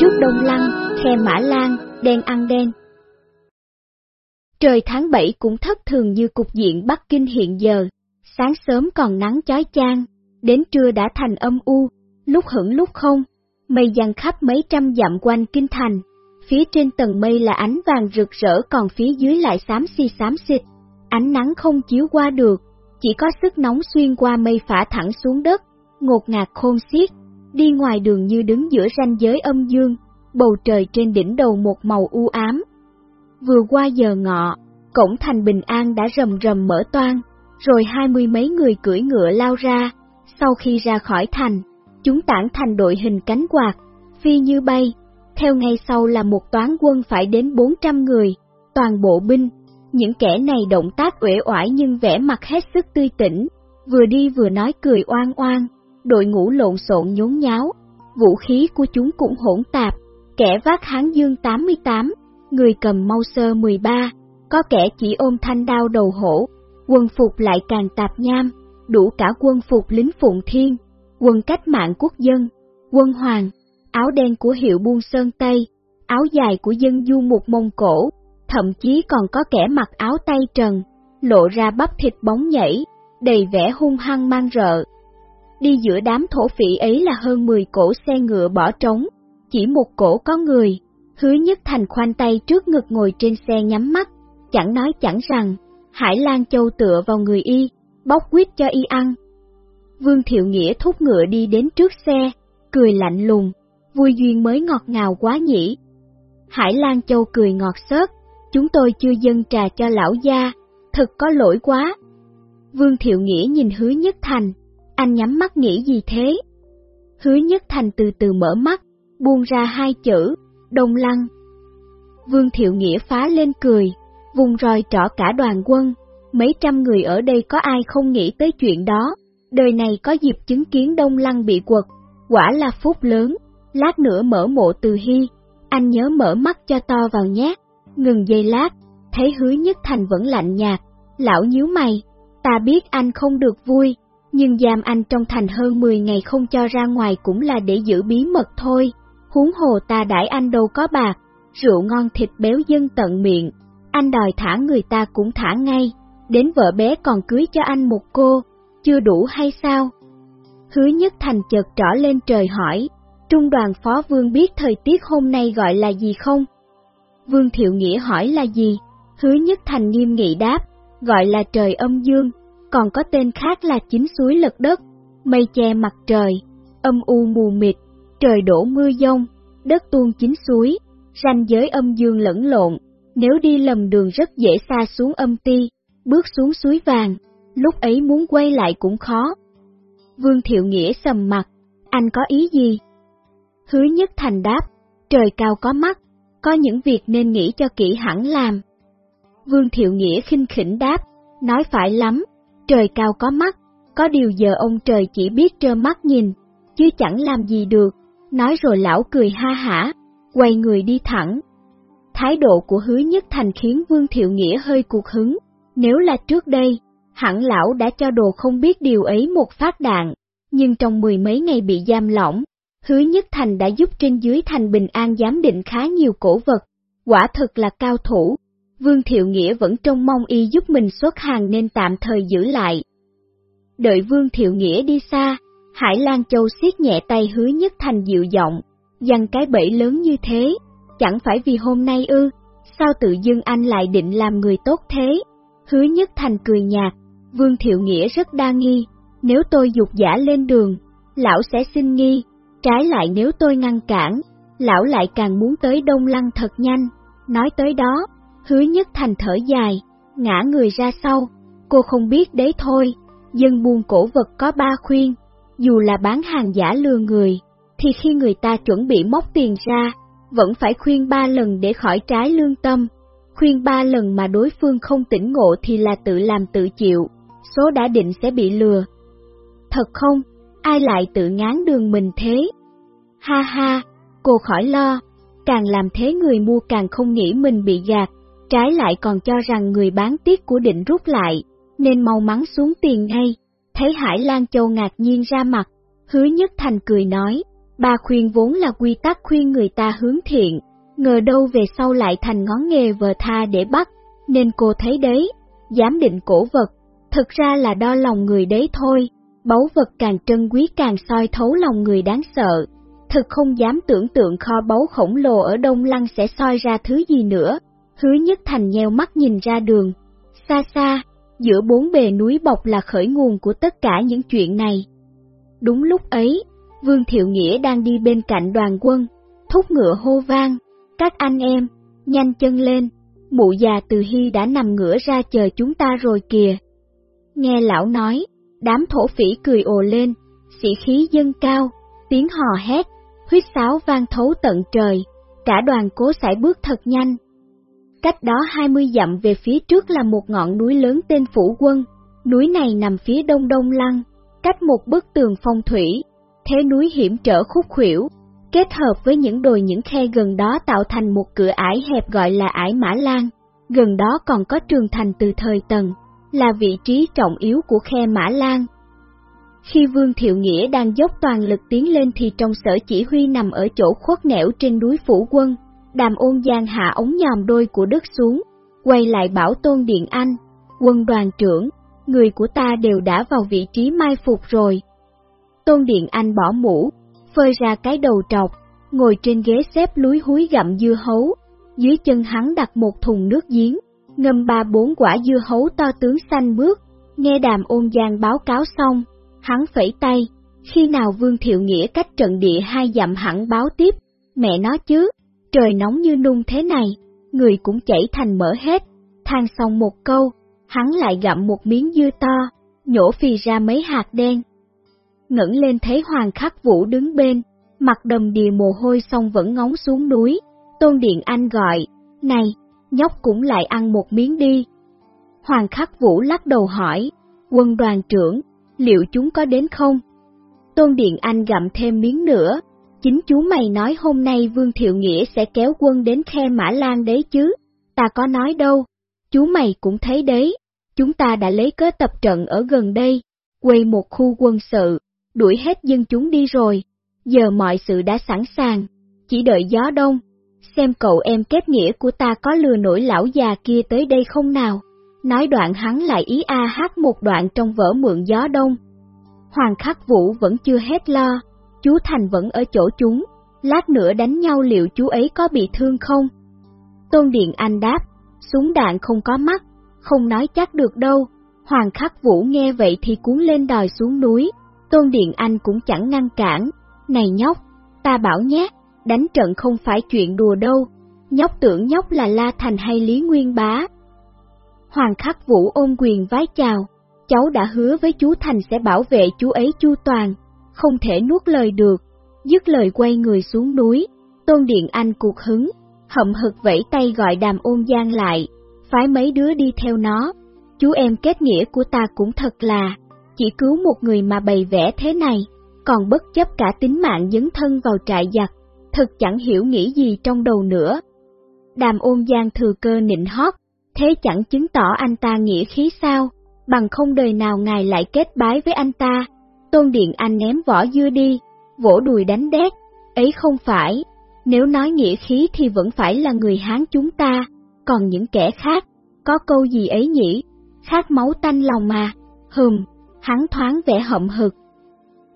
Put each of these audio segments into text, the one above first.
trước Đông Lăng, khe Mã Lan, đen ăn đen. Trời tháng 7 cũng thất thường như cục diện Bắc Kinh hiện giờ, sáng sớm còn nắng chói chang, đến trưa đã thành âm u, lúc hững lúc không, mây giăng khắp mấy trăm dặm quanh kinh thành, phía trên tầng mây là ánh vàng rực rỡ còn phía dưới lại xám xì xám xịt, ánh nắng không chiếu qua được, chỉ có sức nóng xuyên qua mây phả thẳng xuống đất, ngột ngạt khôn xiết, đi ngoài đường như đứng giữa ranh giới âm dương, bầu trời trên đỉnh đầu một màu u ám. Vừa qua giờ ngọ, cổng thành bình an đã rầm rầm mở toan, rồi hai mươi mấy người cưỡi ngựa lao ra, sau khi ra khỏi thành, chúng tản thành đội hình cánh quạt, phi như bay, theo ngay sau là một toán quân phải đến 400 người, toàn bộ binh, những kẻ này động tác uể oải nhưng vẻ mặt hết sức tươi tỉnh, vừa đi vừa nói cười oan oan, đội ngũ lộn xộn nhốn nháo, vũ khí của chúng cũng hỗn tạp, kẻ vác hán dương 88, người cầm mau sơ 13, có kẻ chỉ ôm thanh đao đầu hổ, quân phục lại càng tạp nham, đủ cả quân phục lính phụng thiên, quân cách mạng quốc dân, quân hoàng, áo đen của hiệu buôn sơn Tây, áo dài của dân du mục Mông Cổ, thậm chí còn có kẻ mặc áo tay trần, lộ ra bắp thịt bóng nhảy, đầy vẻ hung hăng mang rợ. Đi giữa đám thổ phỉ ấy là hơn 10 cổ xe ngựa bỏ trống, chỉ một cổ có người, hứa nhất thành khoanh tay trước ngực ngồi trên xe nhắm mắt, chẳng nói chẳng rằng, Hải Lan Châu tựa vào người y, bóc quýt cho y ăn. Vương Thiệu Nghĩa thúc ngựa đi đến trước xe, cười lạnh lùng, vui duyên mới ngọt ngào quá nhỉ. Hải Lan Châu cười ngọt xớt, chúng tôi chưa dâng trà cho lão gia, thật có lỗi quá. Vương Thiệu Nghĩa nhìn hứa nhất thành, anh nhắm mắt nghĩ gì thế? Hứa nhất thành từ từ mở mắt, buông ra hai chữ, đông lăng. Vương Thiệu Nghĩa phá lên cười, vùng roi trỏ cả đoàn quân, mấy trăm người ở đây có ai không nghĩ tới chuyện đó, đời này có dịp chứng kiến đông lăng bị quật, quả là phúc lớn, lát nữa mở mộ từ hy, anh nhớ mở mắt cho to vào nhé, ngừng giây lát, thấy hứa nhất thành vẫn lạnh nhạt, lão nhíu mày, ta biết anh không được vui, nhưng giam anh trong thành hơn 10 ngày không cho ra ngoài cũng là để giữ bí mật thôi, huống hồ ta đãi anh đâu có bạc, rượu ngon thịt béo dân tận miệng, anh đòi thả người ta cũng thả ngay, đến vợ bé còn cưới cho anh một cô, chưa đủ hay sao? Hứa nhất thành chợt trỏ lên trời hỏi, trung đoàn phó vương biết thời tiết hôm nay gọi là gì không? Vương Thiệu Nghĩa hỏi là gì? Hứa nhất thành nghiêm nghị đáp, gọi là trời âm dương, còn có tên khác là chính suối lật đất, mây che mặt trời, âm u mù mịt, trời đổ mưa giông, đất tuôn chính suối, ranh giới âm dương lẫn lộn, nếu đi lầm đường rất dễ xa xuống âm ti, bước xuống suối vàng, lúc ấy muốn quay lại cũng khó. Vương Thiệu Nghĩa sầm mặt, anh có ý gì? Hứa nhất thành đáp, trời cao có mắt, có những việc nên nghĩ cho kỹ hẳn làm. Vương Thiệu Nghĩa khinh khỉnh đáp, nói phải lắm, trời cao có mắt, có điều giờ ông trời chỉ biết trơ mắt nhìn, chứ chẳng làm gì được, nói rồi lão cười ha hả, quay người đi thẳng. Thái độ của hứa nhất thành khiến Vương Thiệu Nghĩa hơi cuộc hứng, nếu là trước đây, hẳn lão đã cho đồ không biết điều ấy một phát đạn, nhưng trong mười mấy ngày bị giam lỏng, hứa nhất thành đã giúp trên dưới thành bình an giám định khá nhiều cổ vật, quả thực là cao thủ. Vương Thiệu Nghĩa vẫn trông mong y giúp mình xuất hàng nên tạm thời giữ lại. Đợi Vương Thiệu Nghĩa đi xa, Hải Lan Châu siết nhẹ tay hứa nhất thành dịu giọng, dằn cái bẫy lớn như thế, chẳng phải vì hôm nay ư, sao tự dưng anh lại định làm người tốt thế? Hứa nhất thành cười nhạt, Vương Thiệu Nghĩa rất đa nghi, nếu tôi dục giả lên đường, lão sẽ xin nghi, trái lại nếu tôi ngăn cản, lão lại càng muốn tới Đông Lăng thật nhanh. Nói tới đó, hứa nhất thành thở dài, ngã người ra sau, cô không biết đấy thôi, dân buôn cổ vật có ba khuyên, dù là bán hàng giả lừa người, thì khi người ta chuẩn bị móc tiền ra, vẫn phải khuyên ba lần để khỏi trái lương tâm. Khuyên ba lần mà đối phương không tỉnh ngộ thì là tự làm tự chịu, số đã định sẽ bị lừa. Thật không, ai lại tự ngán đường mình thế? Ha ha, cô khỏi lo, càng làm thế người mua càng không nghĩ mình bị gạt, trái lại còn cho rằng người bán tiếc của định rút lại, nên mau mắn xuống tiền ngay. Thấy Hải Lan Châu ngạc nhiên ra mặt, hứa nhất thành cười nói, bà khuyên vốn là quy tắc khuyên người ta hướng thiện, ngờ đâu về sau lại thành ngón nghề vờ tha để bắt, nên cô thấy đấy, giám định cổ vật, thực ra là đo lòng người đấy thôi, báu vật càng trân quý càng soi thấu lòng người đáng sợ. Thực không dám tưởng tượng kho báu khổng lồ ở Đông Lăng sẽ soi ra thứ gì nữa, hứa nhất thành nheo mắt nhìn ra đường. Xa xa, giữa bốn bề núi bọc là khởi nguồn của tất cả những chuyện này. Đúng lúc ấy, Vương Thiệu Nghĩa đang đi bên cạnh đoàn quân, thúc ngựa hô vang, các anh em, nhanh chân lên, mụ già từ hy đã nằm ngửa ra chờ chúng ta rồi kìa. Nghe lão nói, đám thổ phỉ cười ồ lên, sĩ khí dâng cao, tiếng hò hét, huyết sáo vang thấu tận trời, cả đoàn cố sải bước thật nhanh. Cách đó 20 dặm về phía trước là một ngọn núi lớn tên Phủ Quân, núi này nằm phía đông đông lăng, cách một bức tường phong thủy, thế núi hiểm trở khúc khuỷu, kết hợp với những đồi những khe gần đó tạo thành một cửa ải hẹp gọi là ải Mã Lan. Gần đó còn có trường thành từ thời Tần, là vị trí trọng yếu của khe Mã Lan. Khi Vương Thiệu Nghĩa đang dốc toàn lực tiến lên thì trong sở chỉ huy nằm ở chỗ khuất nẻo trên núi Phủ Quân, đàm ôn giang hạ ống nhòm đôi của đất xuống, quay lại bảo Tôn Điện Anh, quân đoàn trưởng, người của ta đều đã vào vị trí mai phục rồi. Tôn Điện Anh bỏ mũ, phơi ra cái đầu trọc, ngồi trên ghế xếp lúi húi gặm dưa hấu, dưới chân hắn đặt một thùng nước giếng, ngâm ba bốn quả dưa hấu to tướng xanh bước, nghe đàm ôn giang báo cáo xong, hắn phẩy tay, khi nào Vương Thiệu Nghĩa cách trận địa hai dặm hẳn báo tiếp, mẹ nó chứ, trời nóng như nung thế này, người cũng chảy thành mỡ hết, than xong một câu, hắn lại gặm một miếng dưa to, nhổ phì ra mấy hạt đen. Ngẩng lên thấy Hoàng Khắc Vũ đứng bên, mặt đầm đìa mồ hôi xong vẫn ngóng xuống núi, Tôn Điện Anh gọi, này, nhóc cũng lại ăn một miếng đi. Hoàng Khắc Vũ lắc đầu hỏi, quân đoàn trưởng, liệu chúng có đến không? Tôn Điện Anh gặm thêm miếng nữa, chính chú mày nói hôm nay Vương Thiệu Nghĩa sẽ kéo quân đến khe Mã Lan đấy chứ, ta có nói đâu, chú mày cũng thấy đấy, chúng ta đã lấy cớ tập trận ở gần đây, quay một khu quân sự, đuổi hết dân chúng đi rồi, giờ mọi sự đã sẵn sàng, chỉ đợi gió đông, xem cậu em kết nghĩa của ta có lừa nổi lão già kia tới đây không nào. Nói đoạn hắn lại ý a hát một đoạn trong vở mượn gió đông. Hoàng khắc vũ vẫn chưa hết lo, chú Thành vẫn ở chỗ chúng, lát nữa đánh nhau liệu chú ấy có bị thương không? Tôn Điện Anh đáp, súng đạn không có mắt, không nói chắc được đâu. Hoàng khắc vũ nghe vậy thì cuốn lên đòi xuống núi, Tôn Điện Anh cũng chẳng ngăn cản. Này nhóc, ta bảo nhé, đánh trận không phải chuyện đùa đâu, nhóc tưởng nhóc là La Thành hay Lý Nguyên Bá. Hoàng Khắc Vũ ôm quyền vái chào, cháu đã hứa với chú Thành sẽ bảo vệ chú ấy chu toàn, không thể nuốt lời được, dứt lời quay người xuống núi, Tôn Điện Anh cuộc hứng, hậm hực vẫy tay gọi đàm ôn giang lại, phái mấy đứa đi theo nó, chú em kết nghĩa của ta cũng thật là, chỉ cứu một người mà bày vẽ thế này, còn bất chấp cả tính mạng dấn thân vào trại giặc, thật chẳng hiểu nghĩ gì trong đầu nữa. Đàm ôn giang thừa cơ nịnh hót, thế chẳng chứng tỏ anh ta nghĩa khí sao, bằng không đời nào ngài lại kết bái với anh ta. Tôn Điện Anh ném vỏ dưa đi, vỗ đùi đánh đét, ấy không phải, nếu nói nghĩa khí thì vẫn phải là người Hán chúng ta, còn những kẻ khác, có câu gì ấy nhỉ, khát máu tanh lòng mà, hừm, hắn thoáng vẻ hậm hực.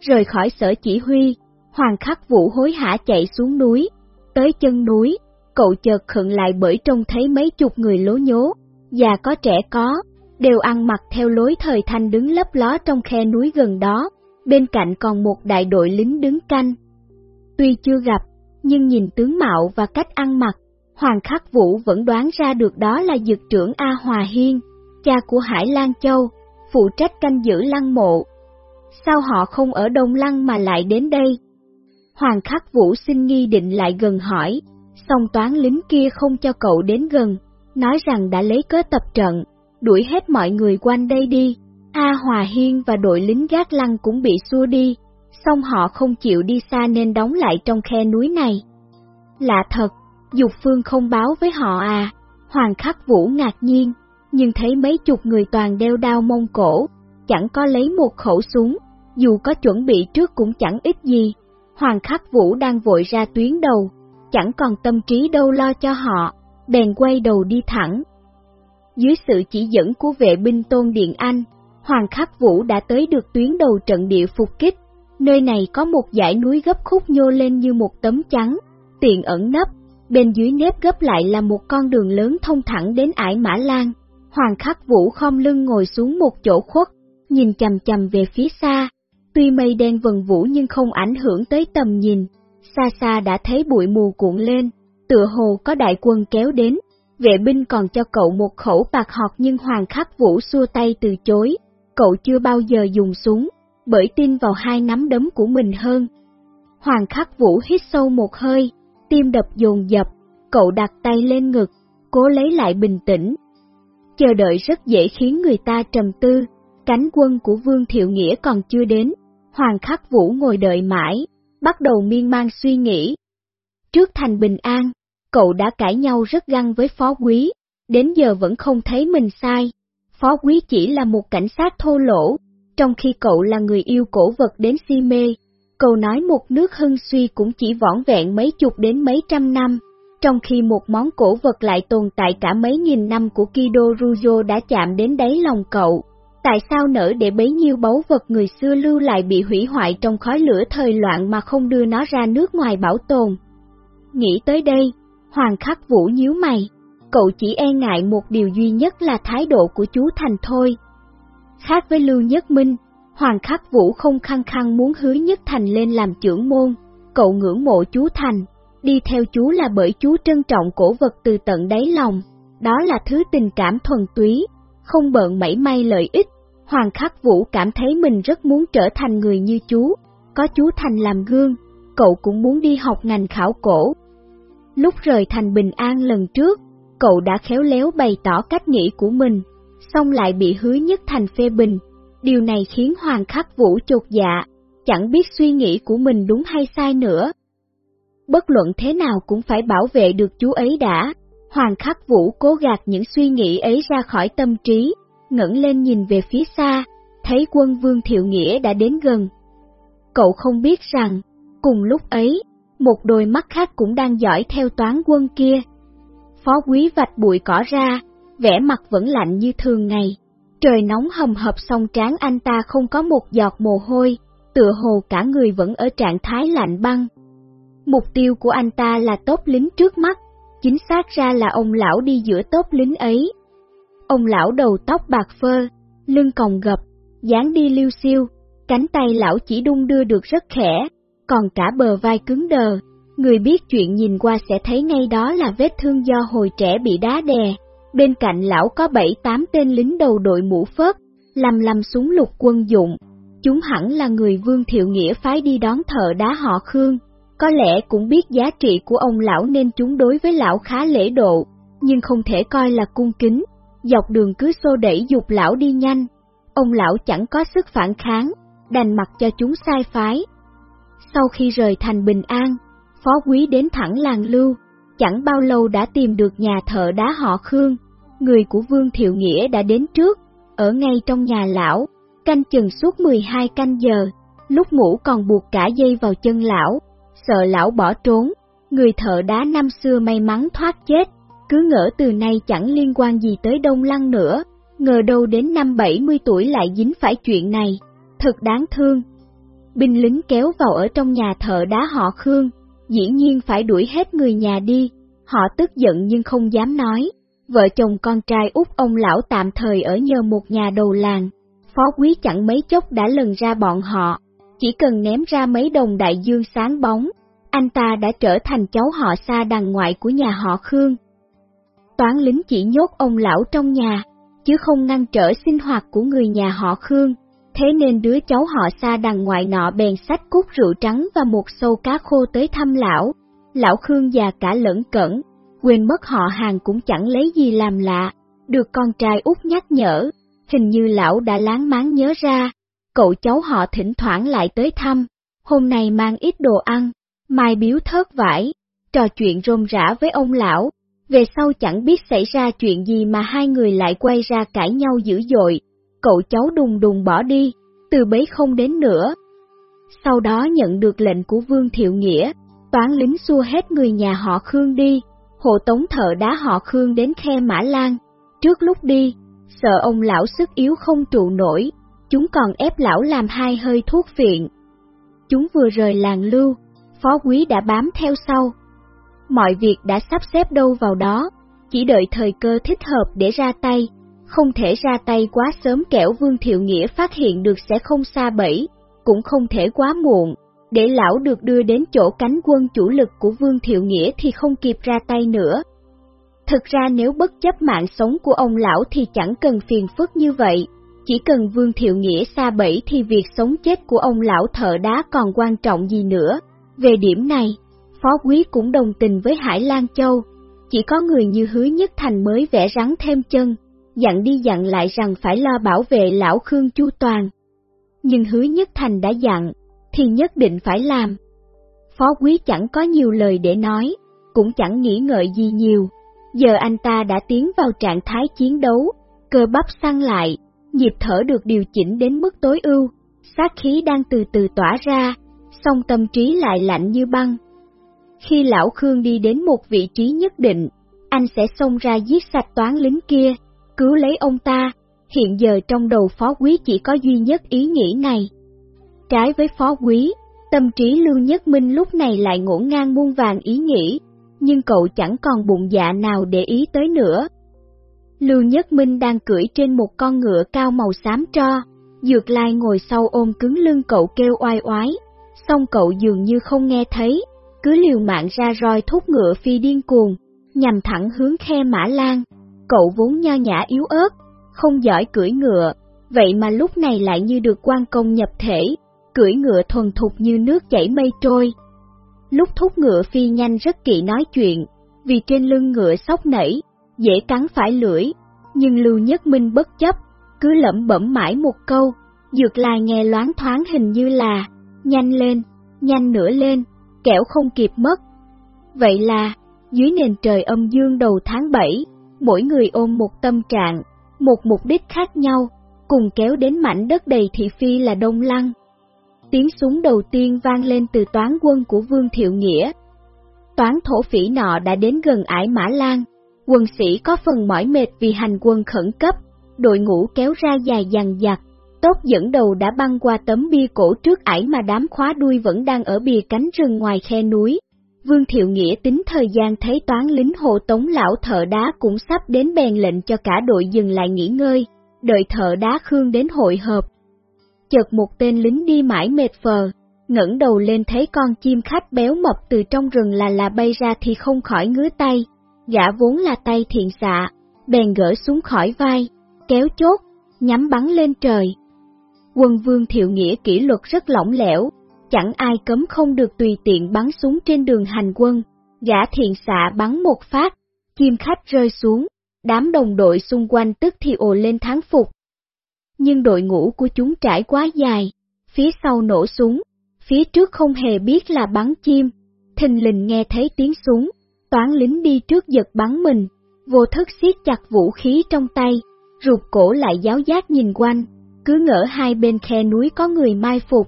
Rời khỏi sở chỉ huy, Hoàng khắc vũ hối hả chạy xuống núi, tới chân núi, cậu chợt khựng lại bởi trông thấy mấy chục người lố nhố, già có trẻ có, đều ăn mặc theo lối thời thanh đứng lấp ló trong khe núi gần đó, bên cạnh còn một đại đội lính đứng canh. Tuy chưa gặp, nhưng nhìn tướng mạo và cách ăn mặc, Hoàng Khắc Vũ vẫn đoán ra được đó là dực trưởng A Hòa Hiên, cha của Hải Lan Châu, phụ trách canh giữ lăng mộ. Sao họ không ở Đông Lăng mà lại đến đây? Hoàng Khắc Vũ xin nghi định lại gần hỏi, song toán lính kia không cho cậu đến gần, nói rằng đã lấy cớ tập trận, đuổi hết mọi người quanh đây đi. A Hòa Hiên và đội lính gác lăng cũng bị xua đi, song họ không chịu đi xa nên đóng lại trong khe núi này. Lạ thật, Dục Phương không báo với họ à, Hoàng Khắc Vũ ngạc nhiên, nhưng thấy mấy chục người toàn đeo đao mông cổ, chẳng có lấy một khẩu súng, dù có chuẩn bị trước cũng chẳng ít gì, Hoàng Khắc Vũ đang vội ra tuyến đầu, chẳng còn tâm trí đâu lo cho họ, bèn quay đầu đi thẳng. Dưới sự chỉ dẫn của vệ binh Tôn Điện Anh, Hoàng Khắc Vũ đã tới được tuyến đầu trận địa phục kích. Nơi này có một dãy núi gấp khúc nhô lên như một tấm trắng, tiện ẩn nấp, bên dưới nếp gấp lại là một con đường lớn thông thẳng đến ải Mã Lan. Hoàng Khắc Vũ khom lưng ngồi xuống một chỗ khuất, nhìn chầm chầm về phía xa. Tuy mây đen vần vũ nhưng không ảnh hưởng tới tầm nhìn, xa xa đã thấy bụi mù cuộn lên, tựa hồ có đại quân kéo đến. Vệ binh còn cho cậu một khẩu bạc họt nhưng Hoàng Khắc Vũ xua tay từ chối, cậu chưa bao giờ dùng súng, bởi tin vào hai nắm đấm của mình hơn. Hoàng Khắc Vũ hít sâu một hơi, tim đập dồn dập, cậu đặt tay lên ngực, cố lấy lại bình tĩnh. Chờ đợi rất dễ khiến người ta trầm tư, cánh quân của Vương Thiệu Nghĩa còn chưa đến, Hoàng Khắc Vũ ngồi đợi mãi, bắt đầu miên man suy nghĩ. Trước thành bình an, cậu đã cãi nhau rất găng với phó quý, đến giờ vẫn không thấy mình sai. Phó quý chỉ là một cảnh sát thô lỗ, trong khi cậu là người yêu cổ vật đến si mê. Cậu nói một nước hưng suy cũng chỉ vỏn vẹn mấy chục đến mấy trăm năm, trong khi một món cổ vật lại tồn tại cả mấy nghìn năm của Kido Rujo đã chạm đến đáy lòng cậu. Tại sao nỡ để bấy nhiêu báu vật người xưa lưu lại bị hủy hoại trong khói lửa thời loạn mà không đưa nó ra nước ngoài bảo tồn? Nghĩ tới đây, Hoàng Khắc Vũ nhíu mày, cậu chỉ e ngại một điều duy nhất là thái độ của chú Thành thôi. Khác với Lưu Nhất Minh, Hoàng Khắc Vũ không khăng khăng muốn hứa Nhất Thành lên làm trưởng môn, cậu ngưỡng mộ chú Thành, đi theo chú là bởi chú trân trọng cổ vật từ tận đáy lòng, đó là thứ tình cảm thuần túy, không bận mảy may lợi ích. Hoàng Khắc Vũ cảm thấy mình rất muốn trở thành người như chú, có chú Thành làm gương, cậu cũng muốn đi học ngành khảo cổ. Lúc rời thành Bình An lần trước, cậu đã khéo léo bày tỏ cách nghĩ của mình, xong lại bị hứa nhất thành phê bình. Điều này khiến Hoàng Khắc Vũ chột dạ, chẳng biết suy nghĩ của mình đúng hay sai nữa. Bất luận thế nào cũng phải bảo vệ được chú ấy đã. Hoàng Khắc Vũ cố gạt những suy nghĩ ấy ra khỏi tâm trí, ngẩng lên nhìn về phía xa, thấy quân Vương Thiệu Nghĩa đã đến gần. Cậu không biết rằng, cùng lúc ấy, một đôi mắt khác cũng đang dõi theo toán quân kia. Phó quý vạch bụi cỏ ra, vẻ mặt vẫn lạnh như thường ngày. Trời nóng hầm hập song trán anh ta không có một giọt mồ hôi, tựa hồ cả người vẫn ở trạng thái lạnh băng. Mục tiêu của anh ta là tốt lính trước mắt, chính xác ra là ông lão đi giữa tốt lính ấy. Ông lão đầu tóc bạc phơ, lưng còng gập, dáng đi liêu siêu, cánh tay lão chỉ đung đưa được rất khẽ, còn cả bờ vai cứng đờ. Người biết chuyện nhìn qua sẽ thấy ngay đó là vết thương do hồi trẻ bị đá đè. Bên cạnh lão có bảy tám tên lính đầu đội mũ phớt, lầm lầm súng lục quân dụng. Chúng hẳn là người Vương Thiệu Nghĩa phái đi đón thợ đá họ Khương. Có lẽ cũng biết giá trị của ông lão nên chúng đối với lão khá lễ độ, nhưng không thể coi là cung kính. Dọc đường cứ xô đẩy dục lão đi nhanh. Ông lão chẳng có sức phản kháng, đành mặc cho chúng sai phái. Sau khi rời thành Bình An, phó quý đến thẳng làng lưu, chẳng bao lâu đã tìm được nhà thợ đá họ Khương. Người của Vương Thiệu Nghĩa đã đến trước, ở ngay trong nhà lão, canh chừng suốt 12 canh giờ, lúc ngủ còn buộc cả dây vào chân lão, sợ lão bỏ trốn. Người thợ đá năm xưa may mắn thoát chết, cứ ngỡ từ nay chẳng liên quan gì tới Đông Lăng nữa, ngờ đâu đến năm 70 tuổi lại dính phải chuyện này, thật đáng thương. Binh lính kéo vào ở trong nhà thợ đá họ Khương, dĩ nhiên phải đuổi hết người nhà đi, họ tức giận nhưng không dám nói. Vợ chồng con trai út ông lão tạm thời ở nhờ một nhà đầu làng, phó quý chẳng mấy chốc đã lần ra bọn họ, chỉ cần ném ra mấy đồng đại dương sáng bóng, anh ta đã trở thành cháu họ xa đằng ngoại của nhà họ Khương. Toán lính chỉ nhốt ông lão trong nhà, chứ không ngăn trở sinh hoạt của người nhà họ Khương, thế nên đứa cháu họ xa đằng ngoại nọ bèn sách cút rượu trắng và một sâu cá khô tới thăm lão. Lão Khương già cả lẫn cẩn, quên mất họ hàng cũng chẳng lấy gì làm lạ, được con trai út nhắc nhở, hình như lão đã láng máng nhớ ra, cậu cháu họ thỉnh thoảng lại tới thăm, hôm nay mang ít đồ ăn, mai biếu thớt vải, trò chuyện rôm rã với ông lão, về sau chẳng biết xảy ra chuyện gì mà hai người lại quay ra cãi nhau dữ dội, cậu cháu đùng đùng bỏ đi, từ bấy không đến nữa. sau đó nhận được lệnh của Vương Thiệu Nghĩa, toán lính xua hết người nhà họ Khương đi, hộ tống thợ đá họ Khương đến khe Mã Lan. Trước lúc đi, sợ ông lão sức yếu không trụ nổi, chúng còn ép lão làm hai hơi thuốc viện. Chúng vừa rời làng lưu, phó quý đã bám theo sau. Mọi việc đã sắp xếp đâu vào đó, chỉ đợi thời cơ thích hợp để ra tay, không thể ra tay quá sớm kẻo Vương Thiệu Nghĩa phát hiện được sẽ không xa bẫy, cũng không thể quá muộn, để lão được đưa đến chỗ cánh quân chủ lực của Vương Thiệu Nghĩa thì không kịp ra tay nữa. Thực ra nếu bất chấp mạng sống của ông lão thì chẳng cần phiền phức như vậy, chỉ cần Vương Thiệu Nghĩa xa bẫy thì việc sống chết của ông lão thợ đá còn quan trọng gì nữa. Về điểm này, Phó Quý cũng đồng tình với Hải Lan Châu, chỉ có người như Hứa Nhất Thành mới vẽ rắn thêm chân, dặn đi dặn lại rằng phải lo bảo vệ lão Khương Chu Toàn. Nhưng Hứa Nhất Thành đã dặn, thì nhất định phải làm. Phó Quý chẳng có nhiều lời để nói, cũng chẳng nghĩ ngợi gì nhiều. Giờ anh ta đã tiến vào trạng thái chiến đấu, cơ bắp săn lại, nhịp thở được điều chỉnh đến mức tối ưu, sát khí đang từ từ tỏa ra, song tâm trí lại lạnh như băng. Khi lão Khương đi đến một vị trí nhất định, anh sẽ xông ra giết sạch toán lính kia, cứu lấy ông ta. Hiện giờ trong đầu phó quý chỉ có duy nhất ý nghĩ này. Trái với phó quý, tâm trí Lưu Nhất Minh lúc này lại ngổn ngang muôn vàng ý nghĩ, nhưng cậu chẳng còn bụng dạ nào để ý tới nữa. Lưu Nhất Minh đang cưỡi trên một con ngựa cao màu xám tro, Dược Lai ngồi sau ôm cứng lưng cậu kêu oai oái, song cậu dường như không nghe thấy, cứ liều mạng ra roi thúc ngựa phi điên cuồng, nhằm thẳng hướng khe Mã Lan. Cậu vốn nho nhã yếu ớt, không giỏi cưỡi ngựa, vậy mà lúc này lại như được quan công nhập thể, cưỡi ngựa thuần thục như nước chảy mây trôi. Lúc thúc ngựa phi nhanh rất kỵ nói chuyện, vì trên lưng ngựa sóc nảy, dễ cắn phải lưỡi, nhưng Lưu Nhất Minh bất chấp, cứ lẩm bẩm mãi một câu, dược lai nghe loáng thoáng hình như là, nhanh lên, nhanh nữa lên, kẻo không kịp mất. Vậy là, dưới nền trời âm dương đầu tháng 7, mỗi người ôm một tâm trạng, một mục đích khác nhau, cùng kéo đến mảnh đất đầy thị phi là Đông Lăng. Tiếng súng đầu tiên vang lên từ toán quân của Vương Thiệu Nghĩa. Toán thổ phỉ nọ đã đến gần ải Mã Lan, quân sĩ có phần mỏi mệt vì hành quân khẩn cấp, đội ngũ kéo ra dài dằng dặc, tốt dẫn đầu đã băng qua tấm bia cổ trước ải mà đám khóa đuôi vẫn đang ở bìa cánh rừng ngoài khe núi. Vương Thiệu Nghĩa tính thời gian thấy toán lính hộ tống lão thợ đá cũng sắp đến bèn lệnh cho cả đội dừng lại nghỉ ngơi, đợi thợ đá Khương đến hội hợp. Chợt một tên lính đi mãi mệt phờ, ngẩng đầu lên thấy con chim khách béo mập từ trong rừng là là bay ra thì không khỏi ngứa tay, gã vốn là tay thiện xạ, bèn gỡ xuống khỏi vai, kéo chốt, nhắm bắn lên trời. Quân vương thiệu nghĩa kỷ luật rất lỏng lẻo, chẳng ai cấm không được tùy tiện bắn súng trên đường hành quân, gã thiện xạ bắn một phát, chim khách rơi xuống, đám đồng đội xung quanh tức thì ồ lên thắng phục. Nhưng đội ngũ của chúng trải quá dài, phía sau nổ súng, phía trước không hề biết là bắn chim, thình lình nghe thấy tiếng súng, toán lính đi trước giật bắn mình, vô thức siết chặt vũ khí trong tay, rụt cổ lại giáo giác nhìn quanh, cứ ngỡ hai bên khe núi có người mai phục.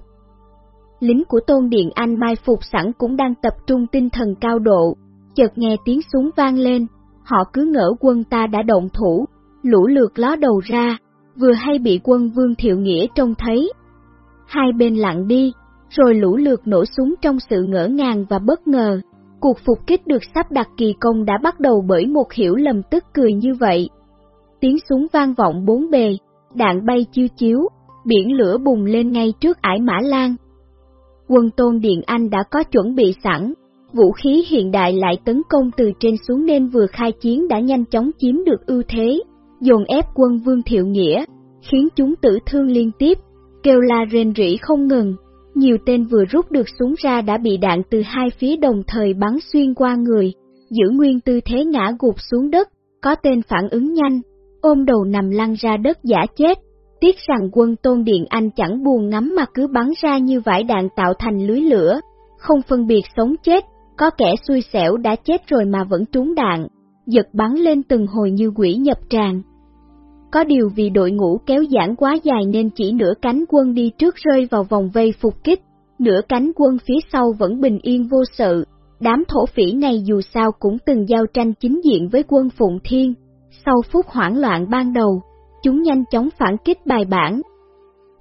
Lính của Tôn Điện Anh mai phục sẵn cũng đang tập trung tinh thần cao độ, chợt nghe tiếng súng vang lên, họ cứ ngỡ quân ta đã động thủ, lũ lượt ló đầu ra, vừa hay bị quân Vương Thiệu Nghĩa trông thấy. Hai bên lặng đi, rồi lũ lượt nổ súng trong sự ngỡ ngàng và bất ngờ. Cuộc phục kích được sắp đặt kỳ công đã bắt đầu bởi một hiểu lầm tức cười như vậy. Tiếng súng vang vọng bốn bề, đạn bay chiêu chiếu, biển lửa bùng lên ngay trước ải Mã Lan. Quân tôn Điện Anh đã có chuẩn bị sẵn, vũ khí hiện đại lại tấn công từ trên xuống nên vừa khai chiến đã nhanh chóng chiếm được ưu thế, dồn ép quân Vương Thiệu Nghĩa, khiến chúng tử thương liên tiếp, kêu la rên rỉ không ngừng. Nhiều tên vừa rút được súng ra đã bị đạn từ hai phía đồng thời bắn xuyên qua người, giữ nguyên tư thế ngã gục xuống đất, có tên phản ứng nhanh, ôm đầu nằm lăn ra đất giả chết. Tiếc rằng quân tôn điện anh chẳng buồn ngắm mà cứ bắn ra như vải đạn tạo thành lưới lửa, không phân biệt sống chết, có kẻ xui xẻo đã chết rồi mà vẫn trúng đạn, giật bắn lên từng hồi như quỷ nhập tràn. Có điều vì đội ngũ kéo giãn quá dài nên chỉ nửa cánh quân đi trước rơi vào vòng vây phục kích, nửa cánh quân phía sau vẫn bình yên vô sự, đám thổ phỉ này dù sao cũng từng giao tranh chính diện với quân Phụng Thiên, sau phút hoảng loạn ban đầu, chúng nhanh chóng phản kích bài bản.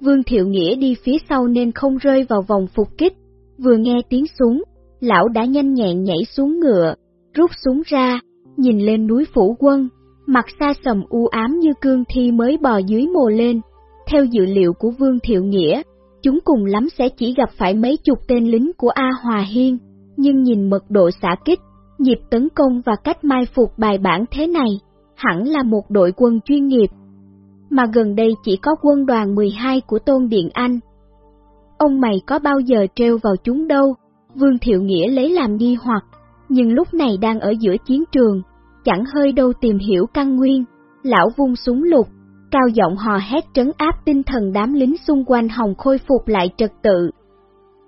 Vương Thiệu Nghĩa đi phía sau nên không rơi vào vòng phục kích, vừa nghe tiếng súng, lão đã nhanh nhẹn nhảy xuống ngựa, rút súng ra, nhìn lên núi phủ quân, mặt xa sầm u ám như cương thi mới bò dưới mồ lên. Theo dự liệu của Vương Thiệu Nghĩa, chúng cùng lắm sẽ chỉ gặp phải mấy chục tên lính của A Hòa Hiên, nhưng nhìn mật độ xả kích, nhịp tấn công và cách mai phục bài bản thế này, hẳn là một đội quân chuyên nghiệp. Mà gần đây chỉ có quân đoàn 12 của Tôn Điện Anh. Ông mày có bao giờ treo vào chúng đâu, Vương Thiệu Nghĩa lấy làm nghi hoặc, nhưng lúc này đang ở giữa chiến trường, chẳng hơi đâu tìm hiểu căn nguyên, lão vung súng lục, cao giọng hò hét trấn áp tinh thần đám lính xung quanh hồng khôi phục lại trật tự.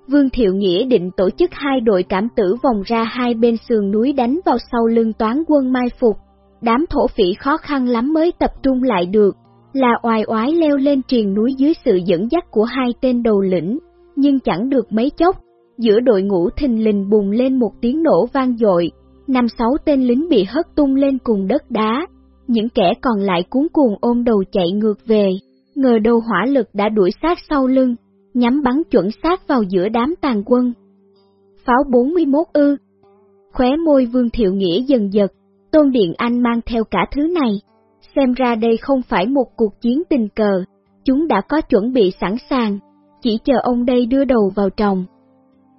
Vương Thiệu Nghĩa định tổ chức hai đội cảm tử vòng ra hai bên sườn núi đánh vào sau lưng toán quân mai phục, đám thổ phỉ khó khăn lắm mới tập trung lại được, là oai oái leo lên triền núi dưới sự dẫn dắt của hai tên đầu lĩnh, nhưng chẳng được mấy chốc, giữa đội ngũ thình lình bùng lên một tiếng nổ vang dội, năm sáu tên lính bị hất tung lên cùng đất đá, những kẻ còn lại cuốn cuồng ôm đầu chạy ngược về, ngờ đầu hỏa lực đã đuổi sát sau lưng, nhắm bắn chuẩn xác vào giữa đám tàn quân. Pháo 41 ư Khóe môi Vương Thiệu Nghĩa dần giật, Tôn Điện Anh mang theo cả thứ này, xem ra đây không phải một cuộc chiến tình cờ, chúng đã có chuẩn bị sẵn sàng, chỉ chờ ông đây đưa đầu vào tròng.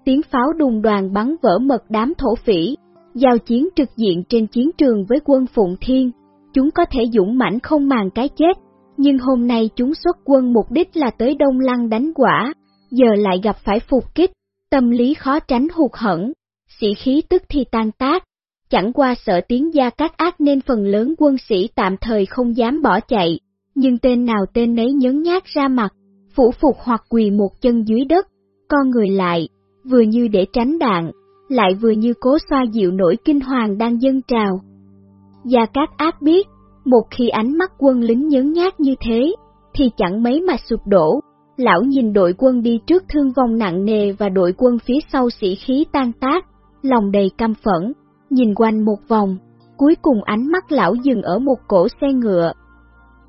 Tiếng pháo đùng đoàn bắn vỡ mật đám thổ phỉ, giao chiến trực diện trên chiến trường với quân Phụng Thiên, chúng có thể dũng mãnh không màng cái chết, nhưng hôm nay chúng xuất quân mục đích là tới Đông Lăng đánh quả, giờ lại gặp phải phục kích, tâm lý khó tránh hụt hẫng, sĩ khí tức thì tan tác, chẳng qua sợ tiếng gia các ác nên phần lớn quân sĩ tạm thời không dám bỏ chạy, nhưng tên nào tên nấy nhấn nhát ra mặt, phủ phục hoặc quỳ một chân dưới đất, con người lại, vừa như để tránh đạn, lại vừa như cố xoa dịu nỗi kinh hoàng đang dâng trào. Gia Cát Ác biết, một khi ánh mắt quân lính nhấn nhát như thế, thì chẳng mấy mà sụp đổ. Lão nhìn đội quân đi trước thương vong nặng nề và đội quân phía sau sĩ khí tan tác, lòng đầy căm phẫn, nhìn quanh một vòng, cuối cùng ánh mắt lão dừng ở một cổ xe ngựa.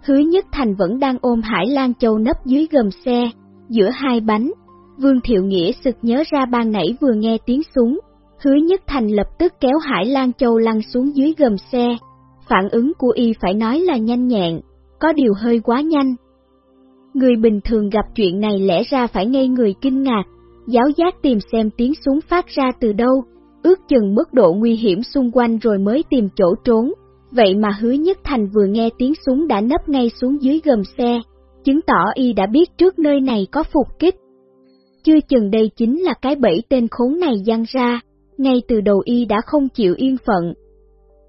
Hứa Nhất Thành vẫn đang ôm Hải Lan Châu nấp dưới gầm xe, giữa hai bánh. Vương Thiệu Nghĩa sực nhớ ra ban nãy vừa nghe tiếng súng, Hứa Nhất Thành lập tức kéo Hải Lan Châu lăn xuống dưới gầm xe. Phản ứng của y phải nói là nhanh nhẹn, có điều hơi quá nhanh. Người bình thường gặp chuyện này lẽ ra phải ngây người kinh ngạc, giáo giác tìm xem tiếng súng phát ra từ đâu, ước chừng mức độ nguy hiểm xung quanh rồi mới tìm chỗ trốn. Vậy mà hứa nhất thành vừa nghe tiếng súng đã nấp ngay xuống dưới gầm xe, chứng tỏ y đã biết trước nơi này có phục kích. Chưa chừng đây chính là cái bẫy tên khốn này giăng ra, ngay từ đầu y đã không chịu yên phận.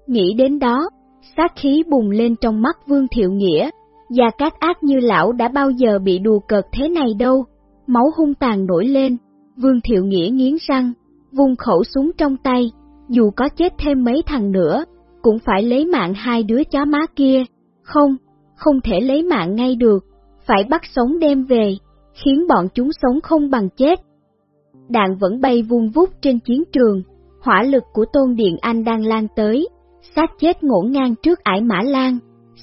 Nghĩ đến đó, sát khí bùng lên trong mắt Vương Thiệu Nghĩa, và các ác như lão đã bao giờ bị đùa cợt thế này đâu, máu hung tàn nổi lên, Vương Thiệu Nghĩa nghiến răng, vung khẩu súng trong tay, dù có chết thêm mấy thằng nữa, cũng phải lấy mạng hai đứa chó má kia, không, không thể lấy mạng ngay được, phải bắt sống đem về, khiến bọn chúng sống không bằng chết. Đạn vẫn bay vung vút trên chiến trường, hỏa lực của Tôn Điện Anh đang lan tới, sát chết ngổn ngang trước ải Mã Lan,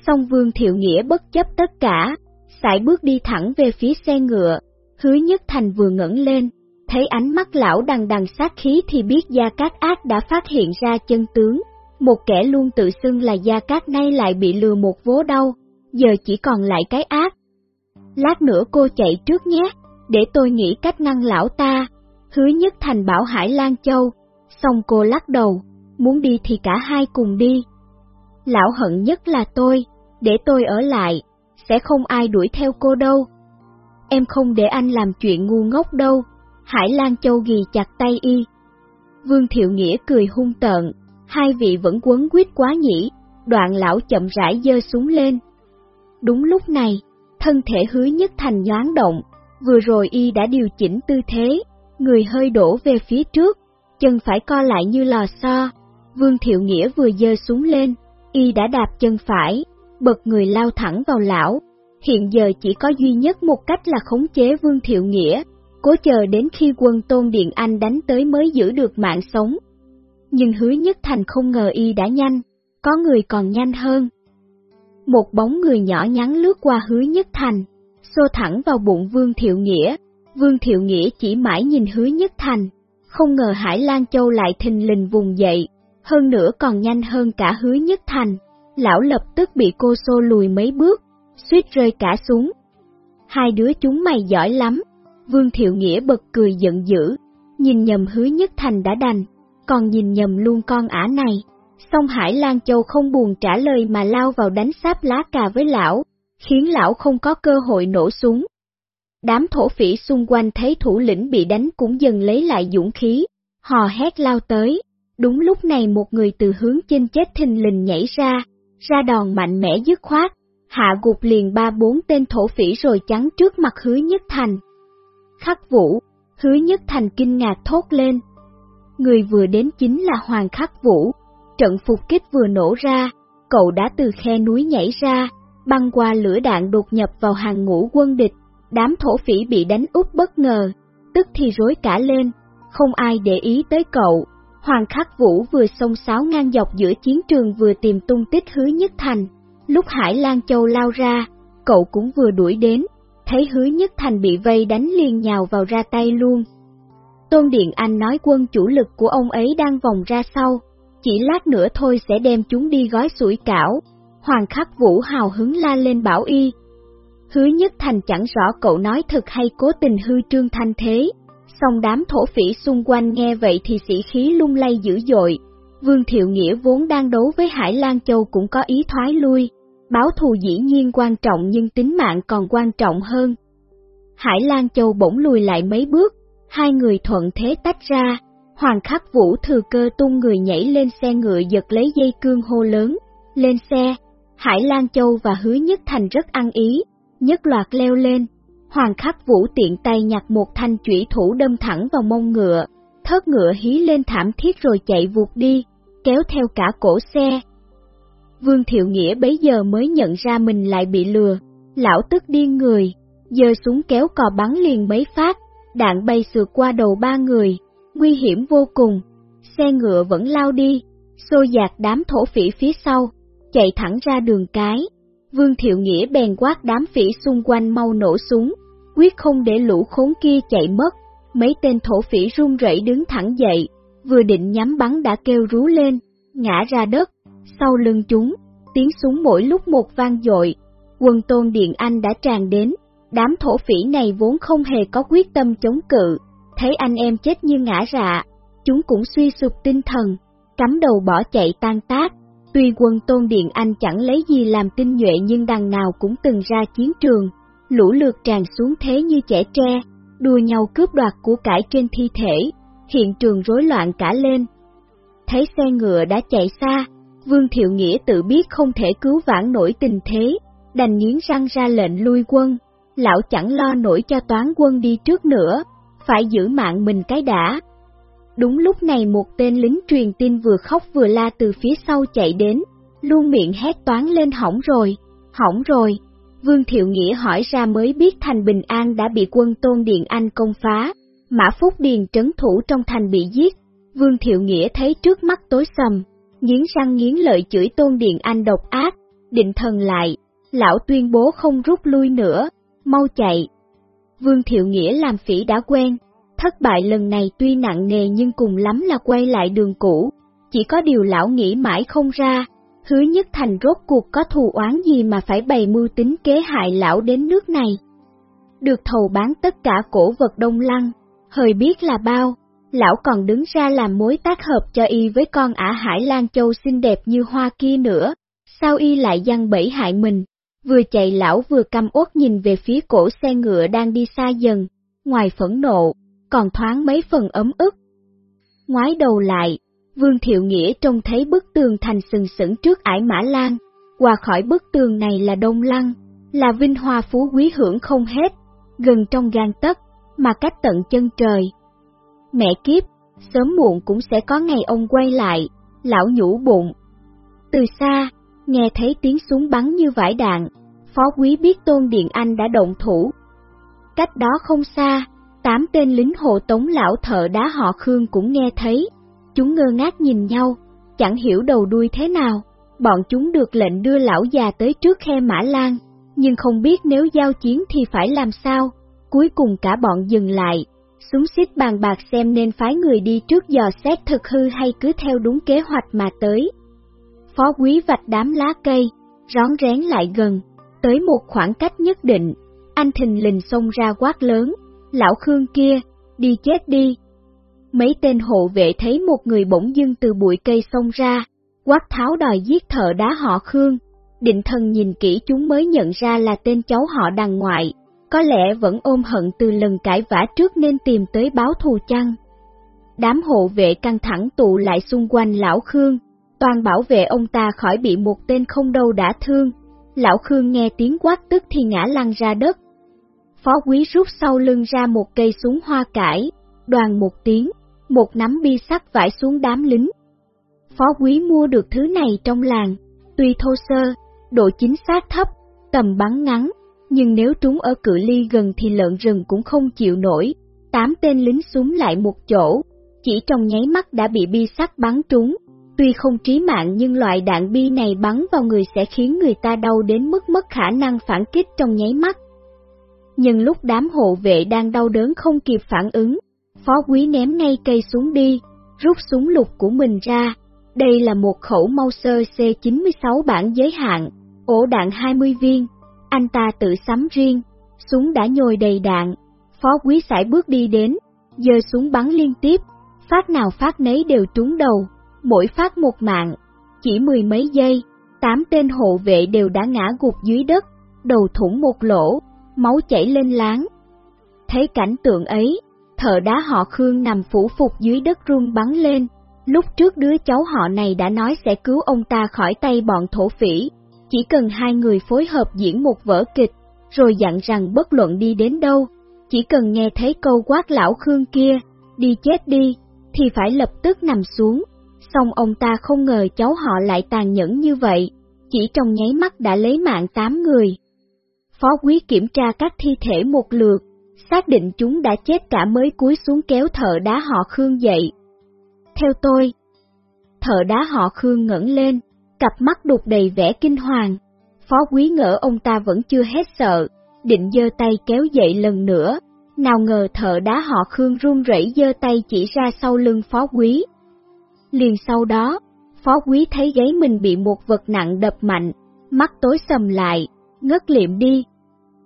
song Vương Thiệu Nghĩa bất chấp tất cả, sải bước đi thẳng về phía xe ngựa, hứa nhất thành vừa ngẩng lên, thấy ánh mắt lão đằng đằng sát khí thì biết Gia Cát Ác đã phát hiện ra chân tướng, một kẻ luôn tự xưng là Gia Cát nay lại bị lừa một vố đau, giờ chỉ còn lại cái ác. Lát nữa cô chạy trước nhé, để tôi nghĩ cách ngăn lão ta, hứa nhất thành bảo Hải Lan Châu, xong cô lắc đầu, muốn đi thì cả hai cùng đi. Lão hận nhất là tôi, để tôi ở lại, sẽ không ai đuổi theo cô đâu. Em không để anh làm chuyện ngu ngốc đâu, Hải Lan Châu ghi chặt tay y. Vương Thiệu Nghĩa cười hung tợn, hai vị vẫn quấn quyết quá nhỉ, đoạn lão chậm rãi dơ súng lên. Đúng lúc này, thân thể hứa nhất thành nhoáng động, vừa rồi y đã điều chỉnh tư thế, người hơi đổ về phía trước, chân phải co lại như lò xo, Vương Thiệu Nghĩa vừa dơ súng lên, y đã đạp chân phải, bật người lao thẳng vào lão. Hiện giờ chỉ có duy nhất một cách là khống chế Vương Thiệu Nghĩa, cố chờ đến khi quân Tôn Điện Anh đánh tới mới giữ được mạng sống. Nhưng hứa nhất thành không ngờ y đã nhanh, có người còn nhanh hơn. Một bóng người nhỏ nhắn lướt qua hứa nhất thành, xô thẳng vào bụng Vương Thiệu Nghĩa. Vương Thiệu Nghĩa chỉ mãi nhìn hứa nhất thành, không ngờ Hải Lan Châu lại thình lình vùng dậy, hơn nữa còn nhanh hơn cả hứa nhất thành. Lão lập tức bị cô xô lùi mấy bước, suýt rơi cả xuống. Hai đứa chúng mày giỏi lắm, Vương Thiệu Nghĩa bật cười giận dữ, nhìn nhầm hứa nhất thành đã đành, còn nhìn nhầm luôn con ả này. Song Hải Lan Châu không buồn trả lời mà lao vào đánh sáp lá cà với lão, khiến lão không có cơ hội nổ súng. Đám thổ phỉ xung quanh thấy thủ lĩnh bị đánh cũng dần lấy lại dũng khí, hò hét lao tới. Đúng lúc này một người từ hướng trên chết thình lình nhảy ra, ra đòn mạnh mẽ dứt khoát, hạ gục liền ba bốn tên thổ phỉ rồi chắn trước mặt hứa nhất thành. Khắc vũ, hứa nhất thành kinh ngạc thốt lên. Người vừa đến chính là Hoàng Khắc Vũ, trận phục kích vừa nổ ra, cậu đã từ khe núi nhảy ra, băng qua lửa đạn đột nhập vào hàng ngũ quân địch, đám thổ phỉ bị đánh úp bất ngờ, tức thì rối cả lên, không ai để ý tới cậu. Hoàng Khắc Vũ vừa xông xáo ngang dọc giữa chiến trường vừa tìm tung tích hứa nhất thành. Lúc Hải Lan Châu lao ra, cậu cũng vừa đuổi đến, thấy hứa nhất thành bị vây đánh liền nhào vào ra tay luôn. Tôn Điện Anh nói quân chủ lực của ông ấy đang vòng ra sau, chỉ lát nữa thôi sẽ đem chúng đi gói sủi cảo. Hoàng khắc vũ hào hứng la lên bảo y. Hứa nhất thành chẳng rõ cậu nói thật hay cố tình hư trương thanh thế, song đám thổ phỉ xung quanh nghe vậy thì sĩ khí lung lay dữ dội. Vương Thiệu Nghĩa vốn đang đấu với Hải Lan Châu cũng có ý thoái lui, báo thù dĩ nhiên quan trọng nhưng tính mạng còn quan trọng hơn. Hải Lan Châu bỗng lùi lại mấy bước, hai người thuận thế tách ra, Hoàng khắc vũ thừa cơ tung người nhảy lên xe ngựa giật lấy dây cương hô lớn, lên xe, Hải Lan Châu và Hứa Nhất Thành rất ăn ý, nhất loạt leo lên, Hoàng khắc vũ tiện tay nhặt một thanh chủy thủ đâm thẳng vào mông ngựa, thớt ngựa hí lên thảm thiết rồi chạy vụt đi, kéo theo cả cổ xe. Vương Thiệu Nghĩa bấy giờ mới nhận ra mình lại bị lừa, lão tức điên người, giơ súng kéo cò bắn liền mấy phát, đạn bay sượt qua đầu ba người, nguy hiểm vô cùng, xe ngựa vẫn lao đi, xô dạt đám thổ phỉ phía sau, chạy thẳng ra đường cái. Vương Thiệu Nghĩa bèn quát đám phỉ xung quanh mau nổ súng, quyết không để lũ khốn kia chạy mất. Mấy tên thổ phỉ run rẩy đứng thẳng dậy, vừa định nhắm bắn đã kêu rú lên, ngã ra đất. Sau lưng chúng, tiếng súng mỗi lúc một vang dội, quân tôn Điện Anh đã tràn đến, đám thổ phỉ này vốn không hề có quyết tâm chống cự, thấy anh em chết như ngã rạ, chúng cũng suy sụp tinh thần, cắm đầu bỏ chạy tan tác. Tuy quân Tôn Điện Anh chẳng lấy gì làm tinh nhuệ nhưng đằng nào cũng từng ra chiến trường, lũ lượt tràn xuống thế như trẻ tre, đua nhau cướp đoạt của cải trên thi thể, hiện trường rối loạn cả lên. Thấy xe ngựa đã chạy xa, Vương Thiệu Nghĩa tự biết không thể cứu vãn nổi tình thế, đành nghiến răng ra lệnh lui quân, lão chẳng lo nổi cho toán quân đi trước nữa, phải giữ mạng mình cái đã. Đúng lúc này một tên lính truyền tin vừa khóc vừa la từ phía sau chạy đến, luôn miệng hét toán lên hỏng rồi, hỏng rồi. Vương Thiệu Nghĩa hỏi ra mới biết thành Bình An đã bị quân Tôn Điện Anh công phá, Mã Phúc Điền trấn thủ trong thành bị giết. Vương Thiệu Nghĩa thấy trước mắt tối sầm, nghiến răng nghiến lợi chửi Tôn Điện Anh độc ác, định thần lại, lão tuyên bố không rút lui nữa, mau chạy, Vương Thiệu Nghĩa làm phỉ đã quen, thất bại lần này tuy nặng nề nhưng cùng lắm là quay lại đường cũ, chỉ có điều lão nghĩ mãi không ra, hứa nhất thành rốt cuộc có thù oán gì mà phải bày mưu tính kế hại lão đến nước này. Được thầu bán tất cả cổ vật đông lăng, hời biết là bao, lão còn đứng ra làm mối tác hợp cho y với con ả Hải Lan Châu xinh đẹp như hoa kia nữa, sao y lại dăng bẫy hại mình. Vừa chạy lão vừa căm uất nhìn về phía cổ xe ngựa đang đi xa dần, ngoài phẫn nộ, còn thoáng mấy phần ấm ức. Ngoái đầu lại, Vương Thiệu Nghĩa trông thấy bức tường thành sừng sững trước ải Mã Lan, qua khỏi bức tường này là Đông Lăng, là vinh hoa phú quý hưởng không hết, gần trong gan tấc, mà cách tận chân trời. Mẹ kiếp, sớm muộn cũng sẽ có ngày ông quay lại, lão nhủ bụng. Từ xa, Nghe thấy tiếng súng bắn như vải đạn, phó quý biết Tôn Điện Anh đã động thủ. Cách đó không xa, Tám tên lính hộ tống lão thợ đá họ Khương cũng nghe thấy, chúng ngơ ngác nhìn nhau, chẳng hiểu đầu đuôi thế nào. Bọn chúng được lệnh đưa lão già tới trước khe Mã Lan, nhưng không biết nếu giao chiến thì phải làm sao. Cuối cùng cả bọn dừng lại, súng xích bàn bạc xem nên phái người đi trước dò xét thực hư hay cứ theo đúng kế hoạch mà tới. Phó quý vạch đám lá cây, rón rén lại gần, tới một khoảng cách nhất định, anh thình lình xông ra quát lớn, lão Khương kia, đi chết đi. Mấy tên hộ vệ thấy một người bỗng dưng từ bụi cây xông ra, quát tháo đòi giết thợ đá họ Khương. Định thần nhìn kỹ chúng mới nhận ra là tên cháu họ đằng ngoại, có lẽ vẫn ôm hận từ lần cãi vã trước nên tìm tới báo thù chăng. Đám hộ vệ căng thẳng tụ lại xung quanh lão Khương, toàn bảo vệ ông ta khỏi bị một tên không đâu đã thương. Lão Khương nghe tiếng quát tức thì ngã lăn ra đất. Phó quý rút sau lưng ra một cây súng hoa cải, đoàn một tiếng, một nắm bi sắt vải xuống đám lính. Phó quý mua được thứ này trong làng, tuy thô sơ, độ chính xác thấp, tầm bắn ngắn, nhưng nếu trúng ở cự ly gần thì lợn rừng cũng không chịu nổi. Tám tên lính súng lại một chỗ, chỉ trong nháy mắt đã bị bi sắt bắn trúng. Tuy không trí mạng nhưng loại đạn bi này bắn vào người sẽ khiến người ta đau đến mức mất khả năng phản kích trong nháy mắt. Nhưng lúc đám hộ vệ đang đau đớn không kịp phản ứng, phó quý ném ngay cây xuống đi, rút súng lục của mình ra. Đây là một khẩu Mauser C96 bản giới hạn, ổ đạn 20 viên. Anh ta tự sắm riêng, súng đã nhồi đầy đạn. Phó quý sải bước đi đến, giơ súng bắn liên tiếp, phát nào phát nấy đều trúng đầu, mỗi phát một mạng. Chỉ mười mấy giây, tám tên hộ vệ đều đã ngã gục dưới đất, đầu thủng một lỗ, máu chảy lên láng. Thấy cảnh tượng ấy, thợ đá họ Khương nằm phủ phục dưới đất run bắn lên. Lúc trước đứa cháu họ này đã nói sẽ cứu ông ta khỏi tay bọn thổ phỉ, chỉ cần hai người phối hợp diễn một vở kịch, rồi dặn rằng bất luận đi đến đâu, chỉ cần nghe thấy câu quát lão Khương kia, đi chết đi, thì phải lập tức nằm xuống. Xong ông ta không ngờ cháu họ lại tàn nhẫn như vậy, chỉ trong nháy mắt đã lấy mạng tám người. Phó quý kiểm tra các thi thể một lượt, xác định chúng đã chết cả mới cúi xuống kéo thợ đá họ Khương dậy. Theo tôi, thợ đá họ Khương ngẩng lên, cặp mắt đục đầy vẻ kinh hoàng. Phó quý ngỡ ông ta vẫn chưa hết sợ, định giơ tay kéo dậy lần nữa, nào ngờ thợ đá họ Khương run rẩy giơ tay chỉ ra sau lưng phó quý. Liền sau đó, phó quý thấy gáy mình bị một vật nặng đập mạnh, mắt tối sầm lại, ngất liệm đi.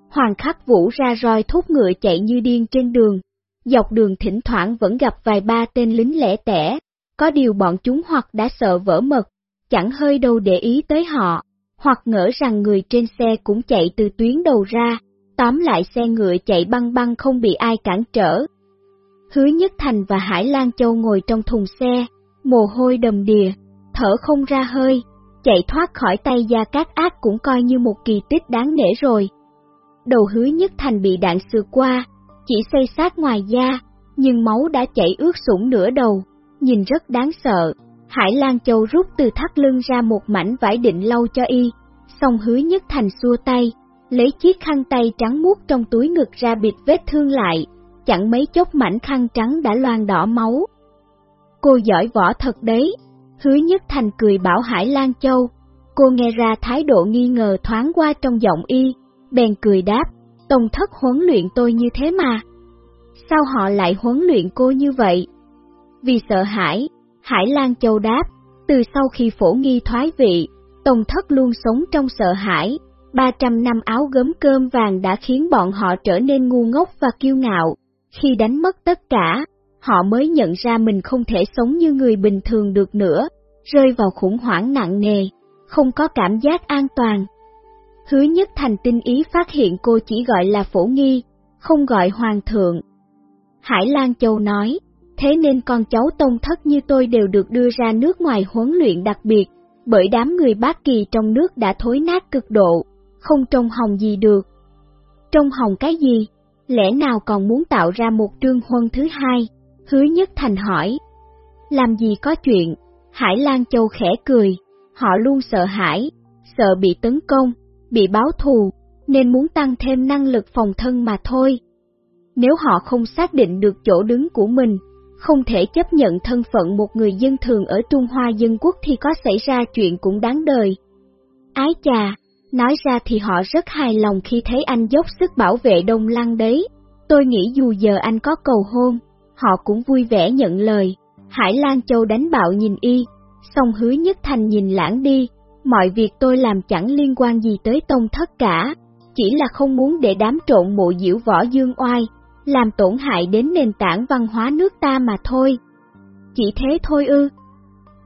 Hoàng khắc vũ ra roi thúc ngựa chạy như điên trên đường, dọc đường thỉnh thoảng vẫn gặp vài ba tên lính lẻ tẻ, có điều bọn chúng hoặc đã sợ vỡ mật, chẳng hơi đâu để ý tới họ, hoặc ngỡ rằng người trên xe cũng chạy từ tuyến đầu ra, tóm lại xe ngựa chạy băng băng không bị ai cản trở. Hứa Nhất Thành và Hải Lan Châu ngồi trong thùng xe, mồ hôi đầm đìa, thở không ra hơi, chạy thoát khỏi tay Gia Cát Ác cũng coi như một kỳ tích đáng nể rồi. Đầu hứa nhất thành bị đạn sượt qua, chỉ xây sát ngoài da, nhưng máu đã chảy ướt sũng nửa đầu, nhìn rất đáng sợ. Hải Lan Châu rút từ thắt lưng ra một mảnh vải định lau cho y, xong hứa nhất thành xua tay, lấy chiếc khăn tay trắng muốt trong túi ngực ra bịt vết thương lại, chẳng mấy chốc mảnh khăn trắng đã loang đỏ máu. Cô giỏi võ thật đấy, hứa nhất thành cười bảo Hải Lan Châu, cô nghe ra thái độ nghi ngờ thoáng qua trong giọng y, bèn cười đáp, Tông thất huấn luyện tôi như thế mà. Sao họ lại huấn luyện cô như vậy? Vì sợ hãi, Hải Lan Châu đáp, từ sau khi phổ nghi thoái vị, Tông thất luôn sống trong sợ hãi, 300 năm áo gấm cơm vàng đã khiến bọn họ trở nên ngu ngốc và kiêu ngạo. Khi đánh mất tất cả, họ mới nhận ra mình không thể sống như người bình thường được nữa, rơi vào khủng hoảng nặng nề, không có cảm giác an toàn, Hứa nhất thành tinh ý phát hiện cô chỉ gọi là phổ nghi, không gọi hoàng thượng. Hải Lan Châu nói, thế nên con cháu tông thất như tôi đều được đưa ra nước ngoài huấn luyện đặc biệt, bởi đám người bác kỳ trong nước đã thối nát cực độ, không trông hồng gì được. Trông hồng cái gì? Lẽ nào còn muốn tạo ra một trương huân thứ hai? Hứa nhất thành hỏi. Làm gì có chuyện? Hải Lan Châu khẽ cười, họ luôn sợ hãi, sợ bị tấn công, bị báo thù, nên muốn tăng thêm năng lực phòng thân mà thôi. Nếu họ không xác định được chỗ đứng của mình, không thể chấp nhận thân phận một người dân thường ở Trung Hoa Dân Quốc thì có xảy ra chuyện cũng đáng đời. Ái chà, nói ra thì họ rất hài lòng khi thấy anh dốc sức bảo vệ Đông Lăng đấy. Tôi nghĩ dù giờ anh có cầu hôn, họ cũng vui vẻ nhận lời. Hải Lan Châu đánh bạo nhìn y, song hứa nhất thành nhìn lãng đi, mọi việc tôi làm chẳng liên quan gì tới tông thất cả, chỉ là không muốn để đám trộn mộ diễu võ dương oai, làm tổn hại đến nền tảng văn hóa nước ta mà thôi. Chỉ thế thôi ư.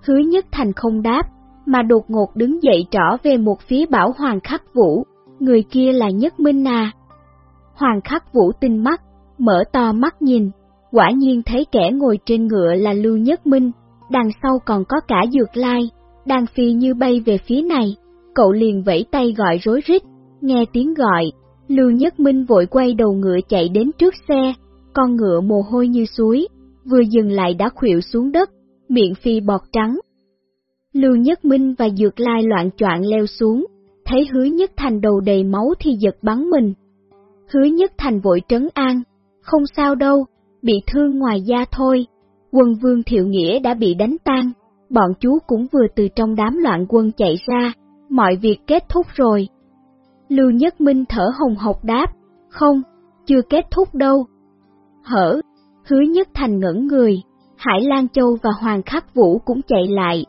Hứa nhất thành không đáp, mà đột ngột đứng dậy trỏ về một phía bảo Hoàng Khắc Vũ, người kia là Nhất Minh à. Hoàng Khắc Vũ tinh mắt, mở to mắt nhìn, quả nhiên thấy kẻ ngồi trên ngựa là Lưu Nhất Minh, đằng sau còn có cả Dược Lai, đang phi như bay về phía này, cậu liền vẫy tay gọi rối rít, nghe tiếng gọi, Lưu Nhất Minh vội quay đầu ngựa chạy đến trước xe, con ngựa mồ hôi như suối, vừa dừng lại đã khuỵu xuống đất, miệng phi bọt trắng. Lưu Nhất Minh và Dược Lai loạn choạng leo xuống, thấy Hứa Nhất Thành đầu đầy máu thì giật bắn mình. Hứa Nhất Thành vội trấn an, không sao đâu, bị thương ngoài da thôi, quân vương Thiệu Nghĩa đã bị đánh tan, bọn chú cũng vừa từ trong đám loạn quân chạy ra, mọi việc kết thúc rồi. Lưu Nhất Minh thở hồng hộc đáp, không, chưa kết thúc đâu. Hở, hứa Nhất Thành ngẩn người, Hải Lan Châu và Hoàng Khắc Vũ cũng chạy lại.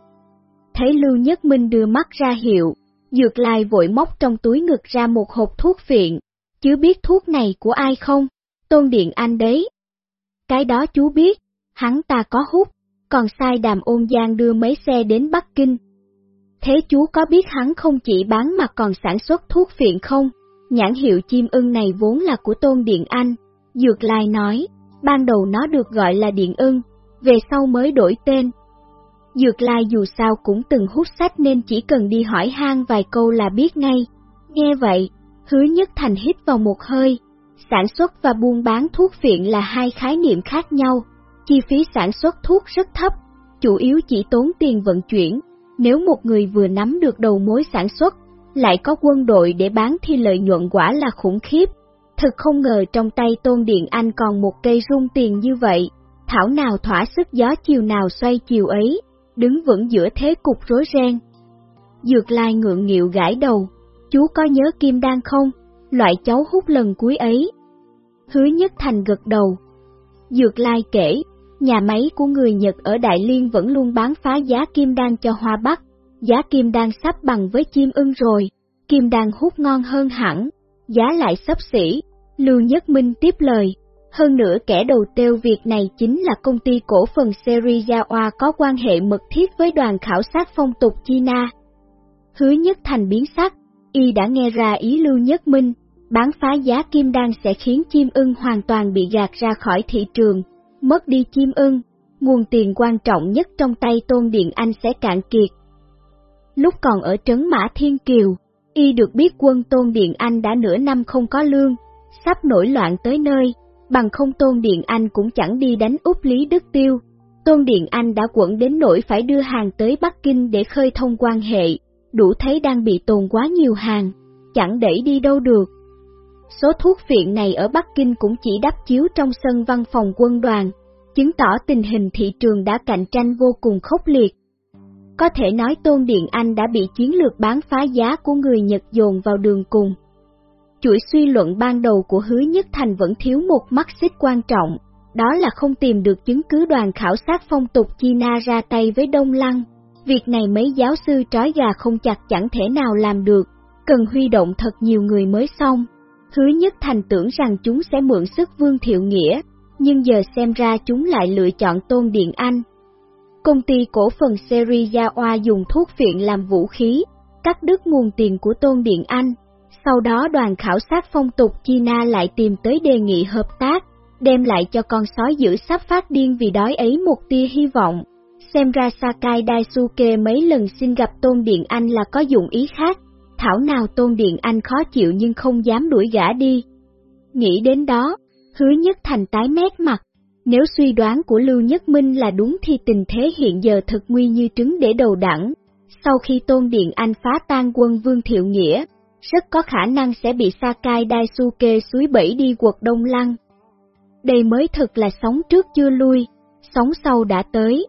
Thấy Lưu Nhất Minh đưa mắt ra hiệu, Dược Lai vội móc trong túi ngực ra một hộp thuốc viện, chứ biết thuốc này của ai không? Tôn Điện Anh đấy. Cái đó chú biết, hắn ta có hút, còn sai đàm ôn giang đưa mấy xe đến Bắc Kinh, Thế chú có biết hắn không chỉ bán mà còn sản xuất thuốc phiện không? Nhãn hiệu chim ưng này vốn là của Tôn Điện Anh. Dược Lai nói, ban đầu nó được gọi là Điện ưng, về sau mới đổi tên. Dược Lai dù sao cũng từng hút sách nên chỉ cần đi hỏi han vài câu là biết ngay. Nghe vậy, hứa nhất thành hít vào một hơi. Sản xuất và buôn bán thuốc phiện là hai khái niệm khác nhau. Chi phí sản xuất thuốc rất thấp, chủ yếu chỉ tốn tiền vận chuyển, nếu một người vừa nắm được đầu mối sản xuất, lại có quân đội để bán thì lợi nhuận quả là khủng khiếp. Thực không ngờ trong tay Tôn Điện Anh còn một cây rung tiền như vậy, thảo nào thỏa sức gió chiều nào xoay chiều ấy, đứng vững giữa thế cục rối ren. Dược lai ngượng nghịu gãi đầu, chú có nhớ Kim Đan không, loại cháu hút lần cuối ấy. Hứa Nhất Thành gật đầu. Dược lai kể, Nhà máy của người Nhật ở Đại Liên vẫn luôn bán phá giá kim đan cho Hoa Bắc, giá kim đan sắp bằng với chim ưng rồi, kim đan hút ngon hơn hẳn, giá lại sấp xỉ. Lưu Nhất Minh tiếp lời, hơn nữa kẻ đầu tiêu việc này chính là công ty cổ phần Serizawa có quan hệ mật thiết với đoàn khảo sát phong tục China. Hứa Nhất Thành biến sắc, y đã nghe ra ý Lưu Nhất Minh, bán phá giá kim đan sẽ khiến chim ưng hoàn toàn bị gạt ra khỏi thị trường, mất đi chim ưng, nguồn tiền quan trọng nhất trong tay Tôn Điện Anh sẽ cạn kiệt. Lúc còn ở trấn Mã Thiên Kiều, y được biết quân Tôn Điện Anh đã nửa năm không có lương, sắp nổi loạn tới nơi, bằng không Tôn Điện Anh cũng chẳng đi đánh úp Lý Đức Tiêu. Tôn Điện Anh đã quẩn đến nỗi phải đưa hàng tới Bắc Kinh để khơi thông quan hệ, đủ thấy đang bị tồn quá nhiều hàng, chẳng đẩy đi đâu được. Số thuốc viện này ở Bắc Kinh cũng chỉ đắp chiếu trong sân văn phòng quân đoàn, chứng tỏ tình hình thị trường đã cạnh tranh vô cùng khốc liệt. Có thể nói Tôn Điện Anh đã bị chiến lược bán phá giá của người Nhật dồn vào đường cùng. Chuỗi suy luận ban đầu của Hứa Nhất Thành vẫn thiếu một mắt xích quan trọng, đó là không tìm được chứng cứ đoàn khảo sát phong tục China ra tay với Đông Lăng. Việc này mấy giáo sư trói gà không chặt chẳng thể nào làm được, cần huy động thật nhiều người mới xong. Hứa nhất thành tưởng rằng chúng sẽ mượn sức Vương Thiệu Nghĩa, nhưng giờ xem ra chúng lại lựa chọn Tôn Điện Anh. Công ty cổ phần Serizawa dùng thuốc phiện làm vũ khí, cắt đứt nguồn tiền của Tôn Điện Anh. Sau đó đoàn khảo sát phong tục China lại tìm tới đề nghị hợp tác, đem lại cho con sói dữ sắp phát điên vì đói ấy một tia hy vọng. Xem ra Sakai Daisuke mấy lần xin gặp Tôn Điện Anh là có dụng ý khác, thảo nào Tôn Điện Anh khó chịu nhưng không dám đuổi gã đi. Nghĩ đến đó, hứa nhất thành tái mét mặt, nếu suy đoán của Lưu Nhất Minh là đúng thì tình thế hiện giờ thật nguy như trứng để đầu đẳng. Sau khi Tôn Điện Anh phá tan quân Vương Thiệu Nghĩa, rất có khả năng sẽ bị Sakai Daisuke suối bẫy đi quật Đông Lăng. đây mới thực là sóng trước chưa lui, sóng sau đã tới.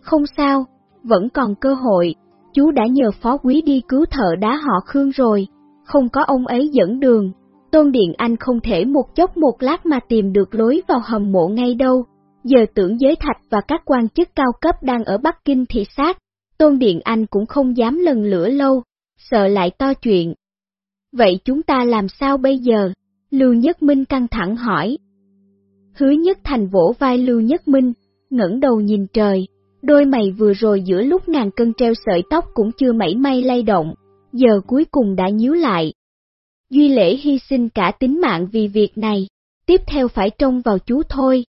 Không sao, vẫn còn cơ hội, chú đã nhờ phó quý đi cứu thợ đá họ Khương rồi, không có ông ấy dẫn đường, Tôn Điện Anh không thể một chốc một lát mà tìm được lối vào hầm mộ ngay đâu. Giờ tưởng giới thạch và các quan chức cao cấp đang ở Bắc Kinh thị sát, Tôn Điện Anh cũng không dám lần lửa lâu, sợ lại to chuyện. Vậy chúng ta làm sao bây giờ? Lưu Nhất Minh căng thẳng hỏi. Hứa Nhất Thành vỗ vai Lưu Nhất Minh, ngẩng đầu nhìn trời, đôi mày vừa rồi giữa lúc ngàn cân treo sợi tóc cũng chưa mảy may lay động, giờ cuối cùng đã nhíu lại. Duy lễ hy sinh cả tính mạng vì việc này, tiếp theo phải trông vào chú thôi.